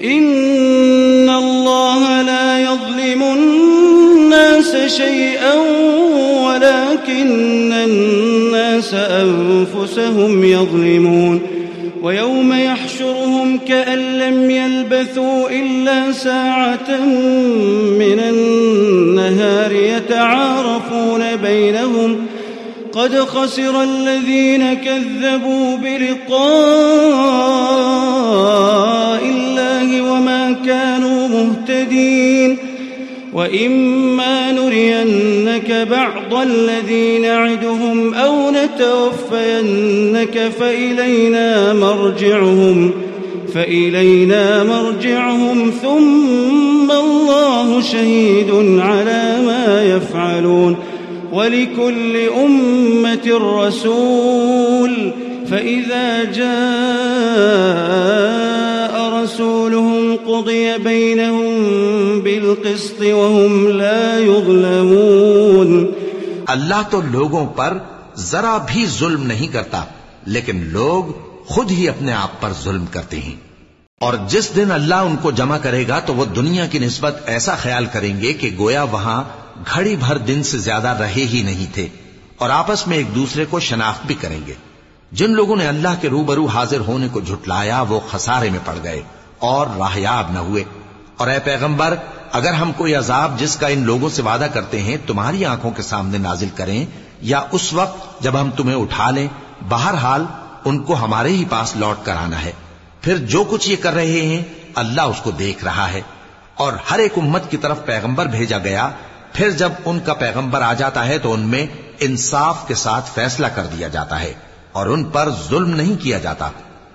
إن الله لا يظلم الناس شيئا ولكن الناس أنفسهم يظلمون ويوم يحشرهم كأن لم يلبثوا إلا ساعة من النهار يتعارفون بينهم قد خسر الذين كذبوا بلقاء الله كانوا مهتدين وإما نرينك بعض الذي نعدهم أو نتوفينك فإلينا مرجعهم فإلينا مرجعهم ثم الله شهيد على ما يفعلون ولكل أمة رسول فإذا جاء رسولهم قضي بينهم بالقسط وهم لا يظلمون۔ اللہ تو لوگوں پر ذرا بھی ظلم نہیں کرتا، لیکن لوگ خود ہی اپنے آپ پر ظلم کرتے ہیں۔ اور جس دن اللہ ان کو جمع کرے گا تو وہ دنیا کی نسبت ایسا خیال کریں گے کہ گویا وہاں گھڑی بھر دن سے زیادہ رہے ہی نہیں تھے، اور آپس میں ایک دوسرے کو شناخت بھی کریں گے۔ جن لوگوں نے اللہ کے روبرو حاضر ہونے کو جھٹلایا، وہ خسارے میں پڑ گئے۔ اور راہیاب نہ ہوئے۔ اور اے پیغمبر، اگر ہم کوئی عذاب جس کا ان لوگوں سے وعدہ کرتے ہیں تمہاری آنکھوں کے سامنے نازل کریں یا اس وقت جب ہم تمہیں اٹھا لیں، بہرحال ان کو ہمارے ہی پاس لوٹ کر آنا ہے۔ پھر جو کچھ یہ کر رہے ہیں، اللہ اس کو دیکھ رہا ہے۔ اور ہر ایک امت کی طرف پیغمبر بھیجا گیا۔ پھر جب ان کا پیغمبر آ جاتا ہے تو ان میں انصاف کے ساتھ فیصلہ کر دیا جاتا ہے۔ اور ان پر ظلم نہیں کیا جاتا۔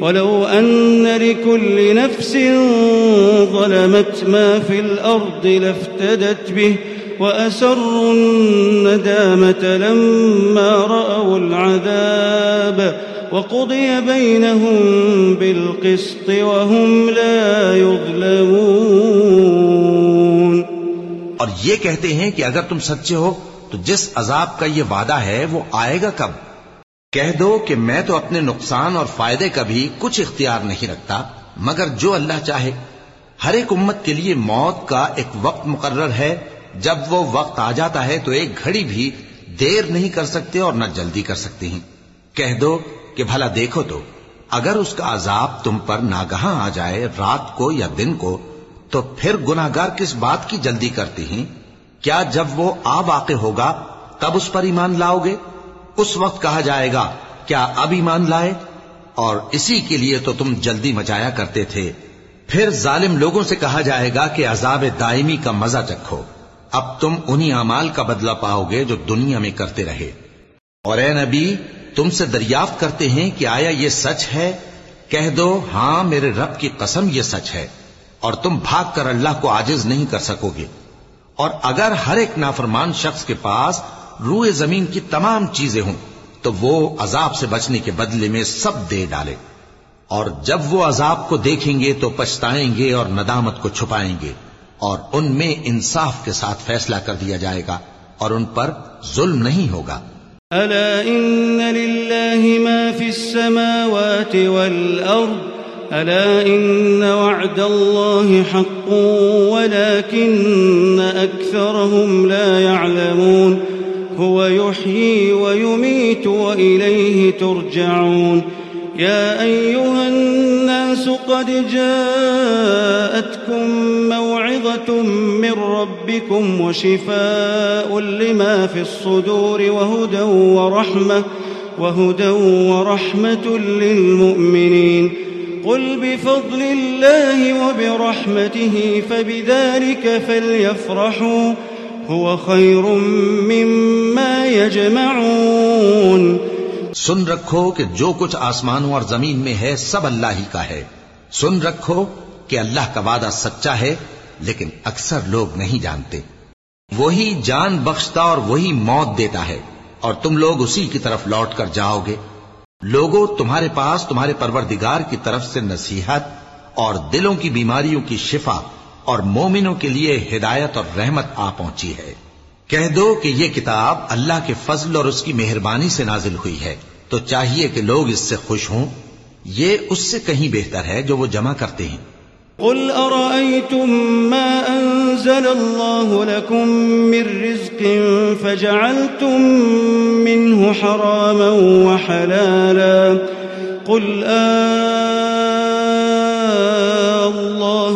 ولو أن لكل نفس ظلمت ما في الأرض لافتدت به وأسروا الندامة لما رأوا العذاب وقضي بينهم بالقسط وهم لا يظلمون اور یہ کہتے ہیں کہ اگر تم سچے ہو تو جس عذاب کا یہ وعدہ ہے وہ آئے گا کب؟ کہہ دو کہ میں تو اپنے نقصان اور فائدے کا بھی کچھ اختیار نہیں رکھتا، مگر جو اللہ چاہے۔ ہر ایک امت کے لیے موت کا ایک وقت مقرر ہے۔ جب وہ وقت آ جاتا ہے تو ایک گھڑی بھی دیر نہیں کر سکتے اور نہ جلدی کر سکتے ہیں۔ کہہ دو کہ بھلا دیکھو تو، اگر اس کا عذاب تم پر ناگہاں آ جائے رات کو یا دن کو، تو پھر گناہگار کس بات کی جلدی کرتے ہیں؟ کیا جب وہ آ واقع ہوگا، تب اس پر ایمان لاؤ گے؟ اس وقت کہا جائے گا، کیا اب ایمان لائے؟ اور اسی کے لیے تو تم جلدی مچایا کرتے تھے۔ پھر ظالم لوگوں سے کہا جائے گا کہ عذاب دائمی کا مزہ چکھو۔ اب تم انہی اعمال کا بدلہ پاؤ گے جو دنیا میں کرتے رہے۔ اور اے نبی، تم سے دریافت کرتے ہیں کہ آیا یہ سچ ہے؟ کہہ دو ہاں میرے رب کی قسم یہ سچ ہے۔ اور تم بھاگ کر اللہ کو آجز نہیں کر سکو گے۔ اور اگر ہر ایک نافرمان شخص کے پاس روئے زمین کی تمام چیزیں ہوں، تو وہ عذاب سے بچنے کے بدلے میں سب دے ڈالے۔ اور جب وہ عذاب کو دیکھیں گے تو پچھتائیں گے اور ندامت کو چھپائیں گے، اور ان میں انصاف کے ساتھ فیصلہ کر دیا جائے گا، اور ان پر ظلم نہیں ہوگا۔ ألا إن لله ما في السماوات والأرض ألا إن وعد الله حق ولكن أكثرهم لا يعلمون هو يحيي ويميت وإليه ترجعون. يا أيها الناس قد جاءتكم موعظة من ربكم وشفاء لما في الصدور وهدى ورحمة وهدى ورحمة للمؤمنين. قل بفضل الله وبرحمته، فبذلك فليفرحوا. هو خير مما يجمعون. سن رکھو کہ جو کچھ آسمانوں اور زمین میں ہے سب اللہ ہی کا ہے۔ سن رکھو کہ اللہ کا وعدہ سچا ہے، لیکن اکثر لوگ نہیں جانتے۔ وہی جان بخشتا اور وہی موت دیتا ہے، اور تم لوگ اسی کی طرف لوٹ کر جاؤ گے۔ لوگوں تمہارے پاس تمہارے پروردگار کی طرف سے نصیحت اور دلوں کی بیماریوں کی شفا اور مومنوں کے لیے ہدایت اور رحمت آ پہنچی ہے۔ کہہ دو کہ یہ کتاب اللہ کے فضل اور اس کی مہربانی سے نازل ہوئی ہے۔ تو چاہیے کہ لوگ اس سے خوش ہوں۔ یہ اس سے کہیں بہتر ہے جو وہ جمع کرتے ہیں۔ قل أرأيتم ما أنزل الله لكم من رزق فجعلتم منه حراما وحلالا۔ قل آه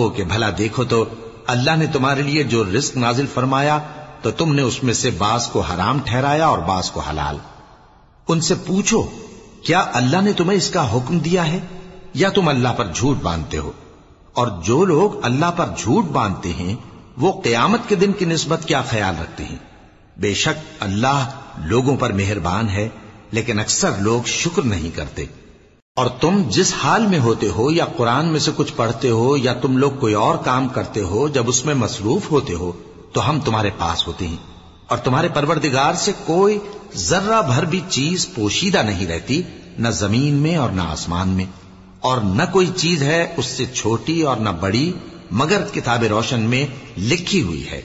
کہو کہ بھلا دیکھو تو اللہ نے تمہارے لیے جو رزق نازل فرمایا تو تم نے اس میں سے بعض کو حرام ٹھہرایا اور بعض کو حلال۔ ان سے پوچھو، کیا اللہ نے تمہیں اس کا حکم دیا ہے؟ یا تم اللہ پر جھوٹ باندھتے ہو؟ اور جو لوگ اللہ پر جھوٹ باندھتے ہیں، وہ قیامت کے دن کی نسبت کیا خیال رکھتے ہیں؟ بے شک اللہ لوگوں پر مہربان ہے، لیکن اکثر لوگ شکر نہیں کرتے۔ اور تم جس حال میں ہوتے ہو یا قرآن میں سے کچھ پڑھتے ہو یا تم لوگ کوئی اور کام کرتے ہو جب اس میں مصروف ہوتے ہو، تو ہم تمہارے پاس ہوتے ہیں۔ اور تمہارے پروردگار سے کوئی ذرہ بھر بھی چیز پوشیدہ نہیں رہتی، نہ زمین میں اور نہ آسمان میں۔ اور نہ کوئی چیز ہے اس سے چھوٹی اور نہ بڑی، مگر کتاب روشن میں لکھی ہوئی ہے۔